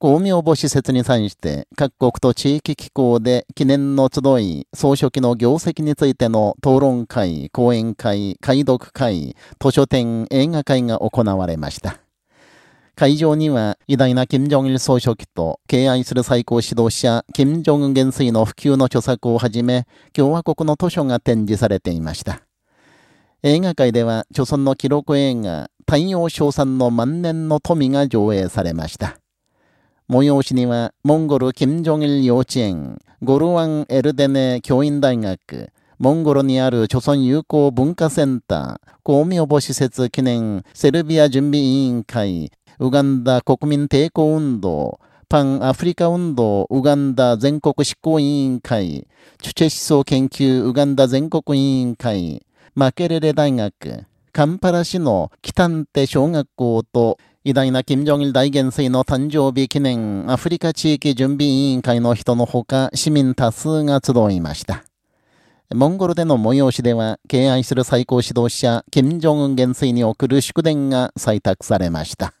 公明母施設に際して各国と地域機構で記念の集い、総書記の業績についての討論会、講演会、解読会、図書展、映画会が行われました。会場には偉大な金正日総書記と敬愛する最高指導者金正恩元帥の普及の著作をはじめ共和国の図書が展示されていました。映画界では、著村の記録映画、太陽賞賛の万年の富が上映されました。催しには、モンゴル金正日幼稚園、ゴルワンエルデネ教員大学、モンゴルにある著村友好文化センター、公明母施設記念セルビア準備委員会、ウガンダ国民抵抗運動、パンアフリカ運動ウガンダ全国執行委員会、チュチェ思想研究ウガンダ全国委員会、マケレレ大学、カンパラ市の北ンテ小学校と偉大な金正日大元帥の誕生日記念アフリカ地域準備委員会の人のほか市民多数が集いました。モンゴルでの催しでは、敬愛する最高指導者、金正恩元帥に送る祝電が採択されました。